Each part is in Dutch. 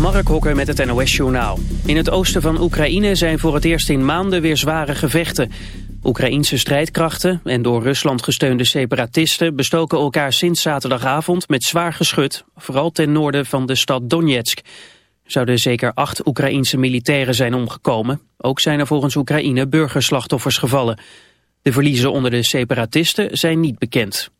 Mark Hokker met het NOS Journaal. In het oosten van Oekraïne zijn voor het eerst in maanden weer zware gevechten. Oekraïense strijdkrachten en door Rusland gesteunde separatisten... bestoken elkaar sinds zaterdagavond met zwaar geschut... vooral ten noorden van de stad Donetsk. Zouden zeker acht Oekraïense militairen zijn omgekomen. Ook zijn er volgens Oekraïne burgerslachtoffers gevallen. De verliezen onder de separatisten zijn niet bekend.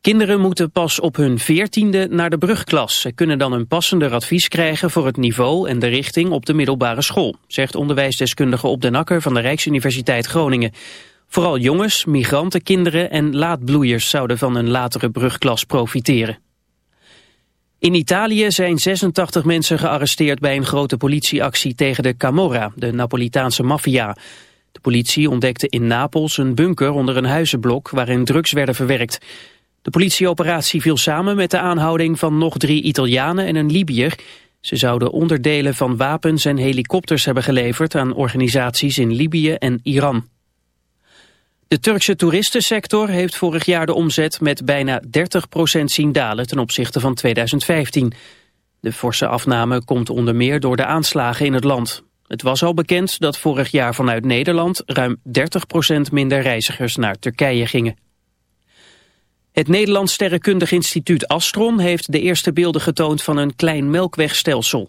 Kinderen moeten pas op hun veertiende naar de brugklas. Ze kunnen dan een passender advies krijgen voor het niveau en de richting op de middelbare school, zegt onderwijsdeskundige Op den Akker van de Rijksuniversiteit Groningen. Vooral jongens, migranten, kinderen en laadbloeiers zouden van een latere brugklas profiteren. In Italië zijn 86 mensen gearresteerd bij een grote politieactie tegen de Camorra, de Napolitaanse maffia. De politie ontdekte in Napels een bunker onder een huizenblok waarin drugs werden verwerkt. De politieoperatie viel samen met de aanhouding van nog drie Italianen en een Libiër. Ze zouden onderdelen van wapens en helikopters hebben geleverd aan organisaties in Libië en Iran. De Turkse toeristensector heeft vorig jaar de omzet met bijna 30% zien dalen ten opzichte van 2015. De forse afname komt onder meer door de aanslagen in het land. Het was al bekend dat vorig jaar vanuit Nederland ruim 30% minder reizigers naar Turkije gingen. Het Nederlands Sterrenkundig Instituut Astron heeft de eerste beelden getoond van een klein melkwegstelsel.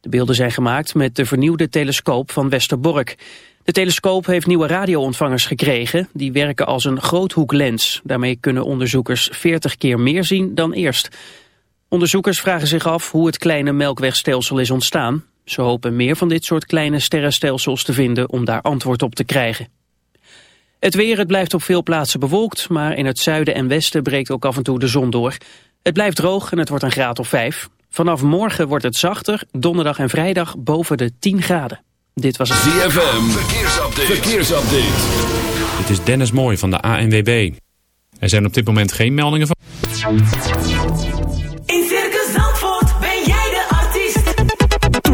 De beelden zijn gemaakt met de vernieuwde telescoop van Westerbork. De telescoop heeft nieuwe radioontvangers gekregen. Die werken als een groothoeklens. Daarmee kunnen onderzoekers 40 keer meer zien dan eerst. Onderzoekers vragen zich af hoe het kleine melkwegstelsel is ontstaan. Ze hopen meer van dit soort kleine sterrenstelsels te vinden om daar antwoord op te krijgen. Het weer, het blijft op veel plaatsen bewolkt, maar in het zuiden en westen breekt ook af en toe de zon door. Het blijft droog en het wordt een graad of 5. Vanaf morgen wordt het zachter, donderdag en vrijdag boven de 10 graden. Dit was het ZFM, verkeersupdate. verkeersupdate. Dit is Dennis Mooij van de ANWB. Er zijn op dit moment geen meldingen van...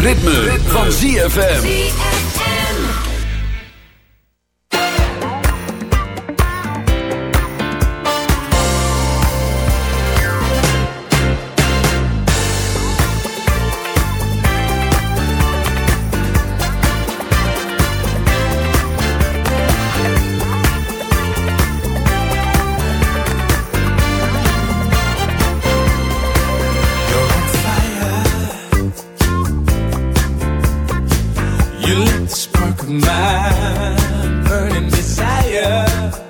ritme, van ZFM. You lit the spark of my burning desire.